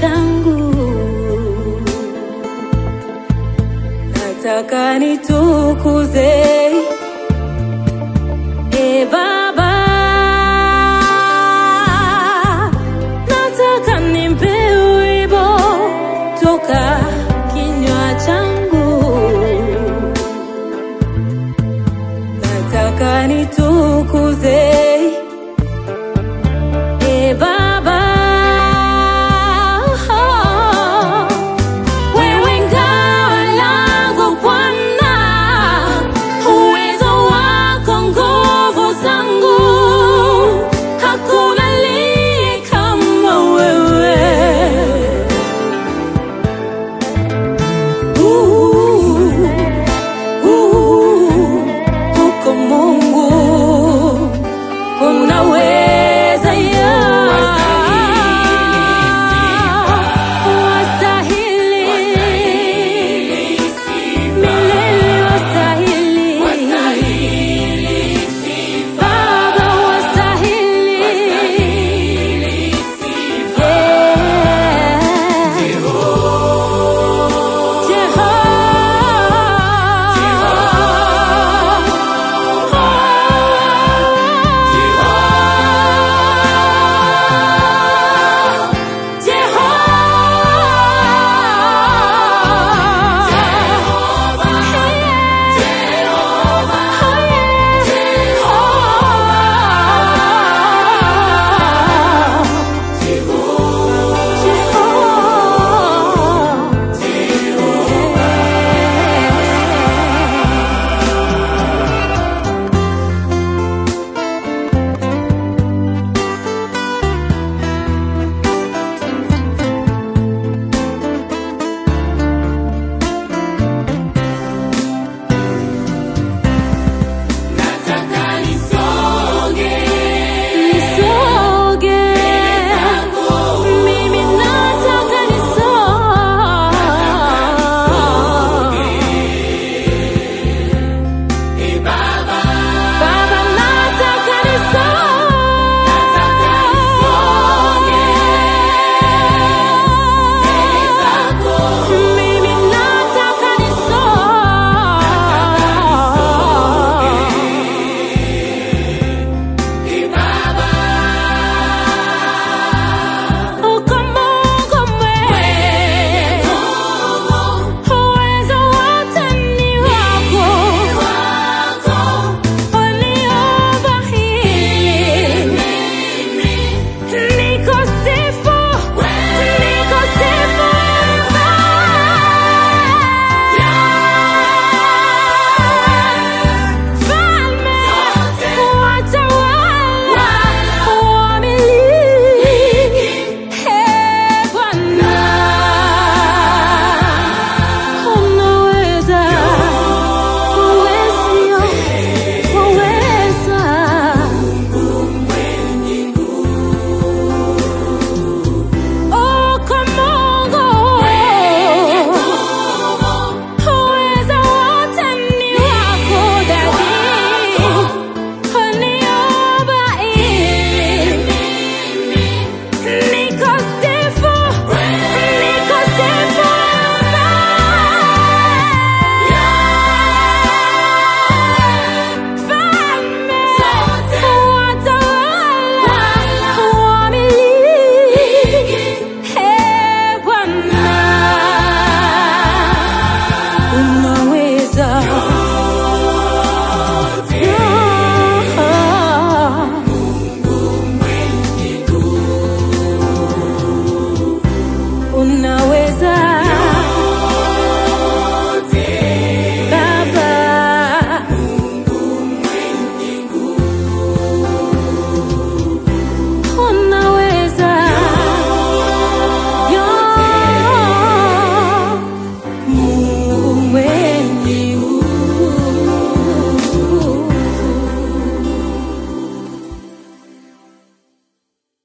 changu nataka nitukuze.